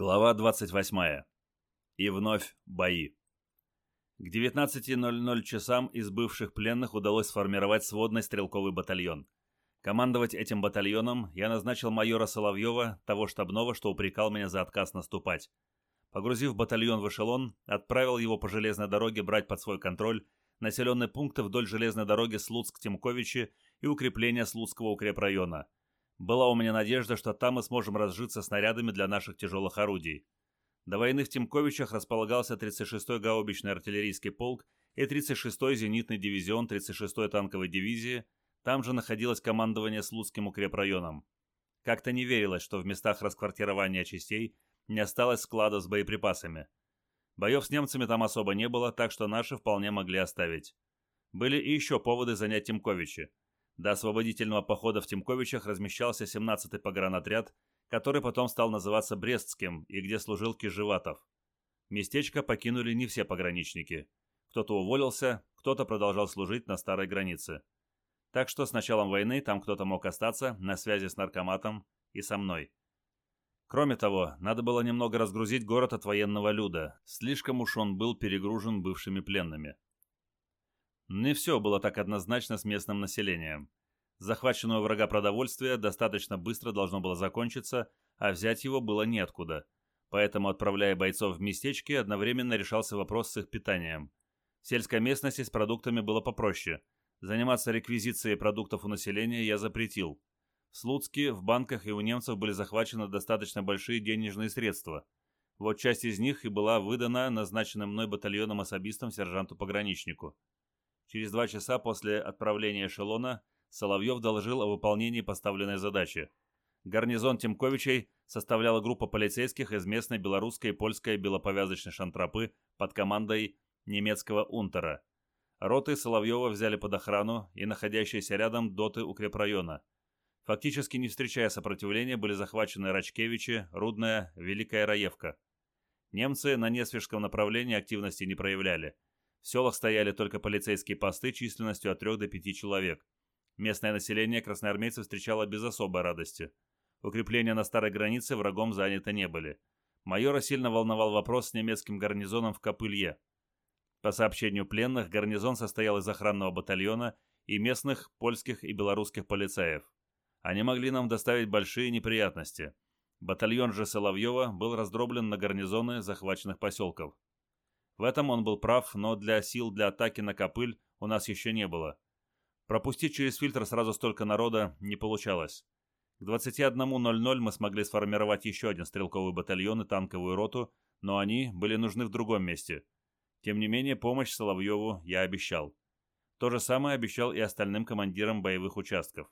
Глава 28. И вновь бои. К 19.00 часам из бывших пленных удалось сформировать сводный стрелковый батальон. Командовать этим батальоном я назначил майора Соловьева, того штабного, что упрекал меня за отказ наступать. Погрузив батальон в эшелон, отправил его по железной дороге брать под свой контроль населенные пункты вдоль железной дороги Слуцк-Тимковичи и укрепления Слуцкого укрепрайона – была у меня надежда, что там мы сможем разжиться снарядами для наших тяжелых орудий. До войны в Тимковичах располагался 36-й гаубичный артиллерийский полк и 36-й зенитный дивизион 36-й танковой дивизии, там же находилось командование Слуцким укрепрайоном. Как-то не верилось, что в местах расквартирования частей не осталось складов с боеприпасами. Боев с немцами там особо не было, так что наши вполне могли оставить. Были и еще поводы занять Тимковичи. До освободительного похода в Тимковичах размещался 17-й погранотряд, который потом стал называться Брестским и где служил Кижеватов. Местечко покинули не все пограничники. Кто-то уволился, кто-то продолжал служить на старой границе. Так что с началом войны там кто-то мог остаться на связи с наркоматом и со мной. Кроме того, надо было немного разгрузить город от военного люда. Слишком уж он был перегружен бывшими пленными. Не все было так однозначно с местным населением. Захваченное у врага продовольствие достаточно быстро должно было закончиться, а взять его было неоткуда. Поэтому, отправляя бойцов в местечки, одновременно решался вопрос с их питанием. В сельской местности с продуктами было попроще. Заниматься реквизицией продуктов у населения я запретил. В Слуцке, в банках и у немцев были захвачены достаточно большие денежные средства. Вот часть из них и была выдана назначенным мной батальоном особистом сержанту-пограничнику. Через два часа после отправления эшелона Соловьев доложил о выполнении поставленной задачи. Гарнизон Тимковичей составляла группа полицейских из местной белорусской и польской белоповязочной шантропы под командой немецкого унтера. Роты Соловьева взяли под охрану и находящиеся рядом доты укрепрайона. Фактически не встречая сопротивления, были захвачены Рачкевичи, Рудная, Великая Раевка. Немцы на Несвежском направлении активности не проявляли – в селах стояли только полицейские посты численностью от 3 до 5 человек. Местное население красноармейцев встречало без особой радости. Укрепления на старой границе врагом заняты не были. Майора сильно волновал вопрос с немецким гарнизоном в Копылье. По сообщению пленных, гарнизон состоял из охранного батальона и местных польских и белорусских полицаев. Они могли нам доставить большие неприятности. Батальон же Соловьева был раздроблен на гарнизоны захваченных поселков. В этом он был прав, но для сил для атаки на Копыль у нас еще не было. Пропустить через фильтр сразу столько народа не получалось. К 21.00 мы смогли сформировать еще один стрелковый батальон и танковую роту, но они были нужны в другом месте. Тем не менее, помощь Соловьеву я обещал. То же самое обещал и остальным командирам боевых участков.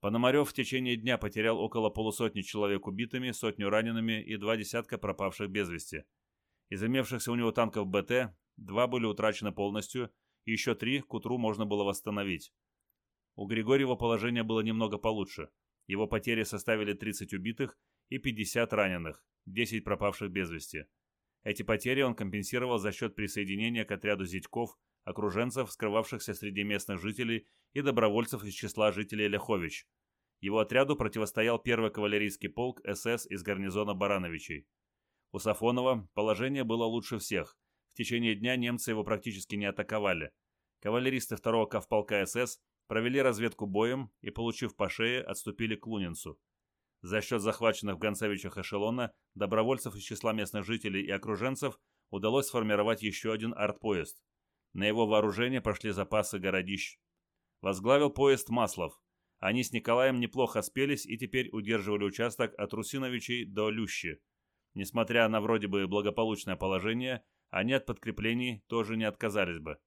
Пономарев в течение дня потерял около полусотни человек убитыми, сотню ранеными и два десятка пропавших без вести. Из имевшихся у него танков БТ, два были утрачены полностью, и еще три к утру можно было восстановить. У Григорьева положение было немного получше. Его потери составили 30 убитых и 50 раненых, 10 пропавших без вести. Эти потери он компенсировал за счет присоединения к отряду зятьков, окруженцев, скрывавшихся среди местных жителей и добровольцев из числа жителей Ляхович. Его отряду противостоял первый кавалерийский полк СС из гарнизона Барановичей. У Сафонова положение было лучше всех. В течение дня немцы его практически не атаковали. Кавалеристы второго Кавполка СС провели разведку боем и, получив по шее, отступили к Лунинцу. За счет захваченных в Гонцевичах эшелона, добровольцев из числа местных жителей и окруженцев удалось сформировать еще один артпоезд. На его вооружение пошли запасы городищ. Возглавил поезд Маслов. Они с Николаем неплохо спелись и теперь удерживали участок от Русиновичей до Лющи. Несмотря на вроде бы благополучное положение, они от подкреплений тоже не отказались бы.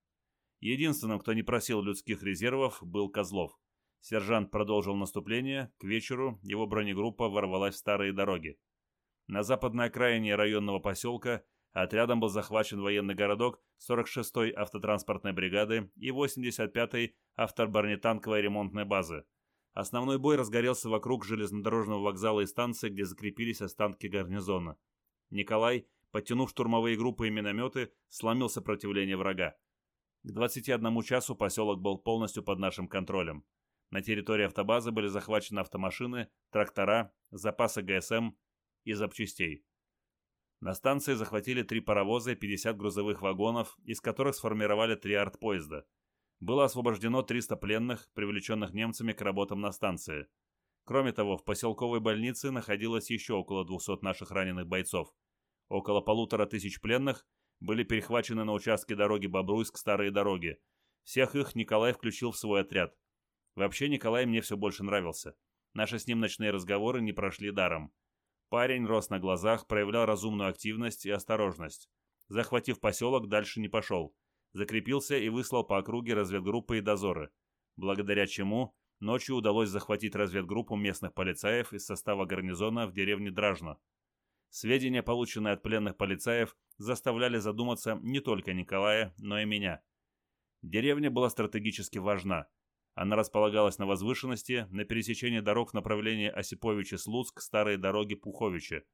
Единственным, кто не просил людских резервов, был Козлов. Сержант продолжил наступление, к вечеру его бронегруппа ворвалась в старые дороги. На западной окраине районного поселка отрядом был захвачен военный городок 46-й автотранспортной бригады и 85-й автобронетанковой ремонтной базы – Основной бой разгорелся вокруг железнодорожного вокзала и станции, где закрепились останки гарнизона. Николай, подтянув штурмовые группы и минометы, сломил сопротивление врага. К 21 часу поселок был полностью под нашим контролем. На территории автобазы были захвачены автомашины, трактора, запасы ГСМ и запчастей. На станции захватили три паровоза и 50 грузовых вагонов, из которых сформировали три артпоезда. Было освобождено 300 пленных, привлеченных немцами к работам на станции. Кроме того, в поселковой больнице находилось еще около 200 наших раненых бойцов. Около полутора тысяч пленных были перехвачены на участке дороги Бобруйск-Старые дороги. Всех их Николай включил в свой отряд. Вообще Николай мне все больше нравился. Наши с ним ночные разговоры не прошли даром. Парень рос на глазах, проявлял разумную активность и осторожность. Захватив поселок, дальше не пошел. Закрепился и выслал по округе разведгруппы и дозоры. Благодаря чему ночью удалось захватить разведгруппу местных полицаев из состава гарнизона в деревне Дражно. Сведения, полученные от пленных полицаев, заставляли задуматься не только Николая, но и меня. Деревня была стратегически важна. Она располагалась на возвышенности, на пересечении дорог в направлении Осиповичи-Слуцк, старые дороги Пуховичи.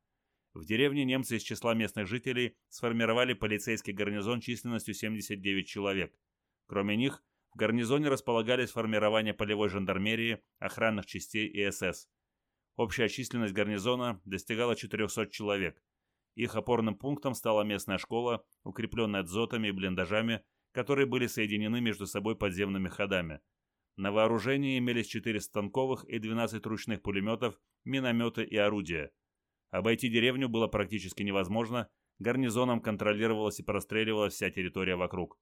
В деревне немцы из числа местных жителей сформировали полицейский гарнизон численностью 79 человек. Кроме них, в гарнизоне располагались формирования полевой жандармерии, охранных частей и СС. Общая численность гарнизона достигала 400 человек. Их опорным пунктом стала местная школа, укрепленная дзотами и блиндажами, которые были соединены между собой подземными ходами – на вооружении имелись 4 станковых и 12 ручных пулеметов, минометы и орудия. Обойти деревню было практически невозможно, гарнизоном контролировалась и простреливалась вся территория вокруг.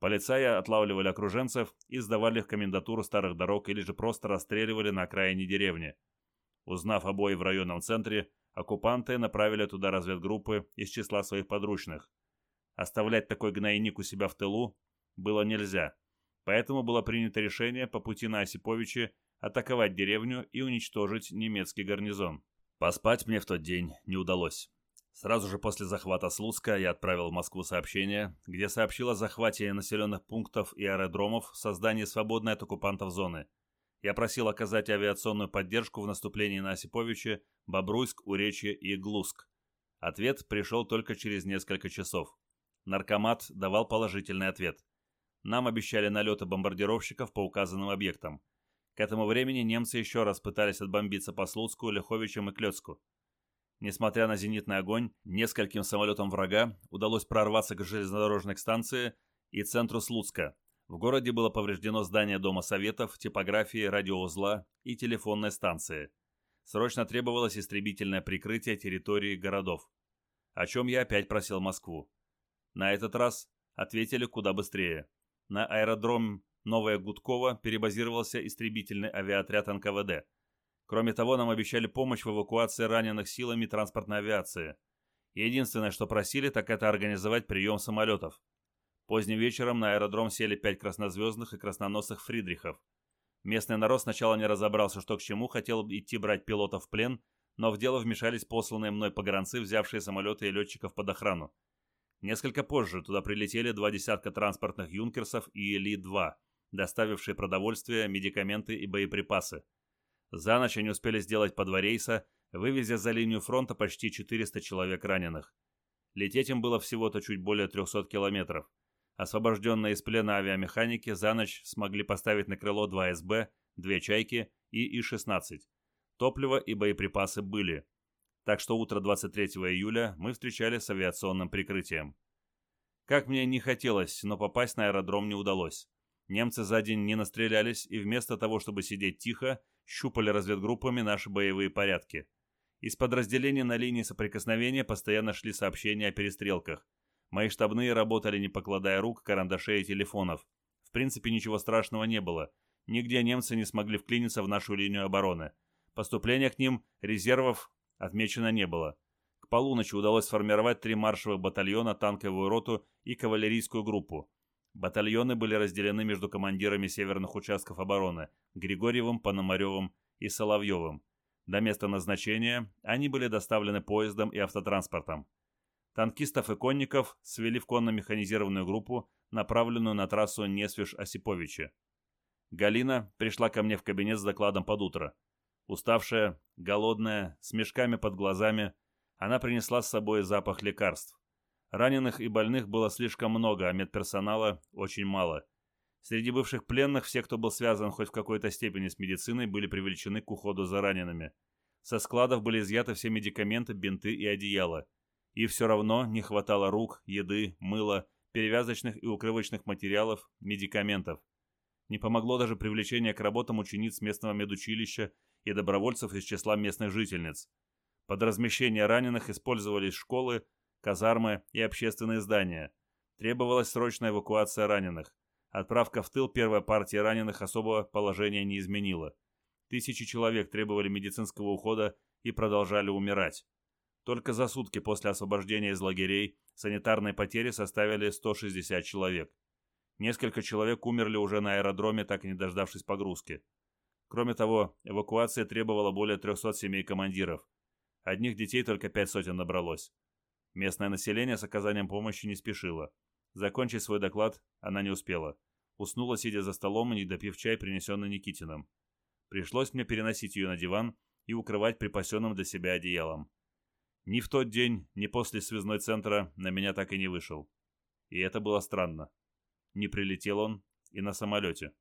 Полицаи отлавливали окруженцев и сдавали их комендатуру старых дорог или же просто расстреливали на окраине деревни. Узнав о бое в районном центре, оккупанты направили туда разведгруппы из числа своих подручных. Оставлять такой гнойник у себя в тылу было нельзя – Поэтому было принято решение по пути на Осиповичи атаковать деревню и уничтожить немецкий гарнизон. Поспать мне в тот день не удалось. Сразу же после захвата Слуцка я отправил в Москву сообщение, где сообщил о захвате населенных пунктов и аэродромов создании свободной от оккупантов зоны. Я просил оказать авиационную поддержку в наступлении на Осиповичи, Бобруйск, Уречье и Глуск. Ответ пришел только через несколько часов. Наркомат давал положительный ответ. Нам обещали налеты бомбардировщиков по указанным объектам. К этому времени немцы еще раз пытались отбомбиться по Слуцку, Лиховичам и Клёцку. Несмотря на зенитный огонь, нескольким самолетам врага удалось прорваться к железнодорожной станции и центру Слуцка. В городе было повреждено здание Дома Советов, типографии, радиоузла и телефонной станции. Срочно требовалось истребительное прикрытие территории городов. О чем я опять просил Москву. На этот раз ответили куда быстрее. На аэродром Новая Гудкова перебазировался истребительный авиаотряд НКВД. Кроме того, нам обещали помощь в эвакуации раненых силами транспортной авиации. Единственное, что просили, так это организовать прием самолетов. Поздним вечером на аэродром сели пять краснозвездных и красноносых Фридрихов. Местный народ сначала не разобрался, что к чему, хотел идти брать пилотов в плен, но в дело вмешались посланные мной погранцы, взявшие самолеты и летчиков под охрану. Несколько позже туда прилетели два десятка транспортных «Юнкерсов» и «Ли-2», доставившие продовольствие, медикаменты и боеприпасы. За ночь они успели сделать по два рейса, вывезя за линию фронта почти 400 человек раненых. Лететь им было всего-то чуть более 300 километров. Освобожденные из плена авиамеханики за ночь смогли поставить на крыло 2 СБ, 2 «Чайки» и И-16. Топливо и боеприпасы были – так что утро 23 июля мы встречали с авиационным прикрытием. Как мне не хотелось, но попасть на аэродром не удалось. Немцы за день не настрелялись и вместо того, чтобы сидеть тихо, щупали разведгруппами наши боевые порядки. Из подразделений на линии соприкосновения постоянно шли сообщения о перестрелках. Мои штабные работали не покладая рук, карандашей и телефонов. В принципе, ничего страшного не было. Нигде немцы не смогли вклиниться в нашу линию обороны. Поступление к ним резервов отмечено не было. К полуночи удалось сформировать три маршевых батальона, танковую роту и кавалерийскую группу. Батальоны были разделены между командирами северных участков обороны Григорьевым, Пономаревым и Соловьевым. До места назначения они были доставлены поездом и автотранспортом. Танкистов и конников свели в конно-механизированную группу, направленную на трассу Несвиш-Осиповичи. Галина пришла ко мне в кабинет с докладом под утро. Уставшая, голодная, с мешками под глазами, она принесла с собой запах лекарств. Раненых и больных было слишком много, а медперсонала очень мало. Среди бывших пленных все, кто был связан хоть в какой-то степени с медициной, были привлечены к уходу за ранеными. Со складов были изъяты все медикаменты, бинты и одеяла. И все равно не хватало рук, еды, мыла, перевязочных и укрывочных материалов, медикаментов. Не помогло даже привлечение к работам учениц местного медучилища и добровольцев из числа местных жительниц. Под размещение раненых использовались школы, казармы и общественные здания. Требовалась срочная эвакуация раненых. Отправка в тыл первой партии раненых особого положения не изменила. Тысячи человек требовали медицинского ухода и продолжали умирать. Только за сутки после освобождения из лагерей санитарные потери составили 160 человек. Несколько человек умерли уже на аэродроме, так и не дождавшись погрузки. Кроме того, эвакуация требовала более 300 семей командиров. Одних детей только пять сотен набралось. Местное население с оказанием помощи не спешило. Закончить свой доклад она не успела. Уснула, сидя за столом и не допив чай, принесенный Никитиным. Пришлось мне переносить ее на диван и укрывать припасенным для себя одеялом. Ни в тот день, ни после связной центра на меня так и не вышел. И это было странно. Не прилетел он и на самолете.